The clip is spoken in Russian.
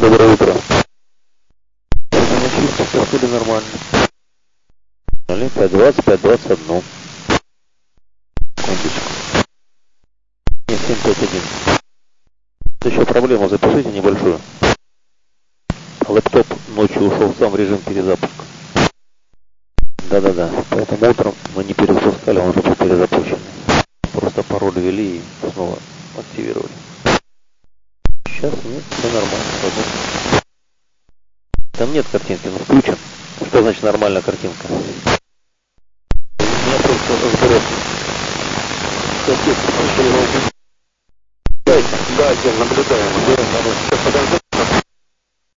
доброе утро. Чисто, все были нормально. Нали, 5.20, 5.21. Секундочку. Не, 7.5.1. Еще проблему запишите небольшую. Лэптоп ночью ушел сам в режим перезапуска. Да-да-да, поэтому утром мы не перезапускали, он уже был перезапущен. Просто пароль ввели и снова активировали. Сейчас нет, все нормально. Работает. Там нет картинки, но включен. Что значит нормальная картинка? У меня просто разберет. Да, я наблюдаем. Сейчас подожди.